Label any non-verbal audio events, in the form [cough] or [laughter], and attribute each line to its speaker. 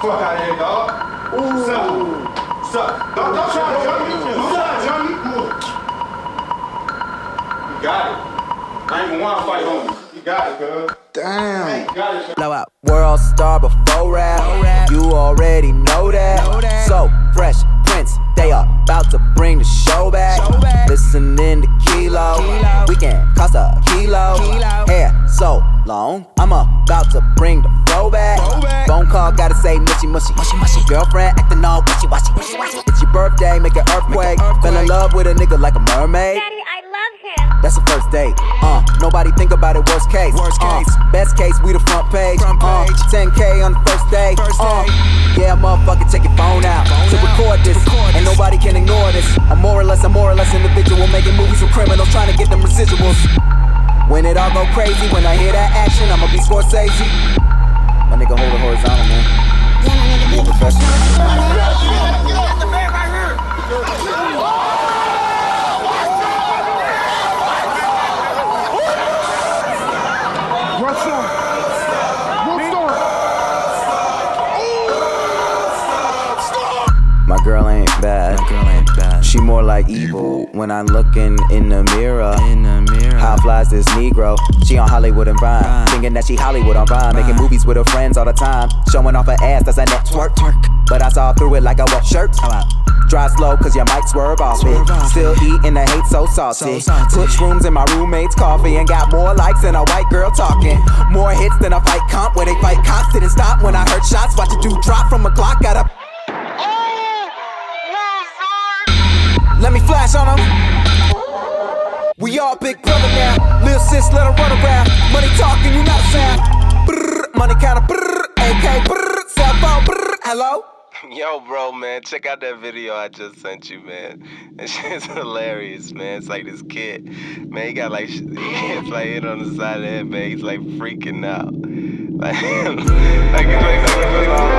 Speaker 1: Fuck out of here, dog. Ooh. Suck. Suck. Don't, don't try to jump me. Don't try to jump me. You got it. I ain't even want to fight homie. You got it, cuz.
Speaker 2: Damn.
Speaker 1: Got it,
Speaker 3: Blow out. World star before rap. You already know that. So fresh prince, they are about to bring the show back. Listening to Kilo. We can cost a kilo. Hair so long. I'm about to bring say mushy mushy. Girlfriend acting all wishy washy. It's your birthday, make an earthquake. Fell in love with a nigga like a mermaid.
Speaker 4: Daddy, I love him.
Speaker 3: That's the first date. Uh, nobody think about it. Worst case.
Speaker 2: Worst
Speaker 3: Uh,
Speaker 2: case.
Speaker 3: best case, we the front page.
Speaker 2: Front
Speaker 3: Uh,
Speaker 2: page.
Speaker 3: 10k on the first day.
Speaker 2: First
Speaker 3: Uh,
Speaker 2: day.
Speaker 3: yeah, motherfucker, take your phone out
Speaker 2: Phone
Speaker 3: to
Speaker 2: out.
Speaker 3: record this.
Speaker 2: Record
Speaker 3: Ain't
Speaker 2: this.
Speaker 3: nobody can ignore this. I'm more or less, a more or less individual making movies with criminals trying to get them residuals. When it all go crazy, when I hear that action, I'ma be Scorsese. My girl ain't bad.
Speaker 2: Girl ain't bad.
Speaker 3: She more like evil when I'm looking in the mirror.
Speaker 2: In the mirror.
Speaker 3: How flies this Negro? She on Hollywood and Vine. Thinking that she Hollywood on Vine. Making movies with her friends all the time. Showing off her ass, that's a network.
Speaker 2: Twerk.
Speaker 3: But I saw through it like I wore shirts. Drive slow, cause your mic swerve off
Speaker 2: Swerve
Speaker 3: it.
Speaker 2: off
Speaker 3: Still
Speaker 2: it.
Speaker 3: eating the hate so saucy.
Speaker 2: So
Speaker 3: shrooms in my roommate's coffee and got more likes than a white girl talking. More hits than a fight comp where they fight cops. Didn't stop when I heard shots. Watch a dude drop from a clock. Got a. Let me flash on them. We all big brother now. Lil sis, let her run around. Money talking, you not a sound. Brrr, money counter, brrr, AK, brrr, cell phone, hello? [laughs]
Speaker 5: Yo, bro, man, check out that video I just sent you, man. [laughs] That shit's hilarious, man. It's like this kid, man. He got like, [laughs] he like hit on the side of the head, man. He's like freaking out, like, like he's like, like,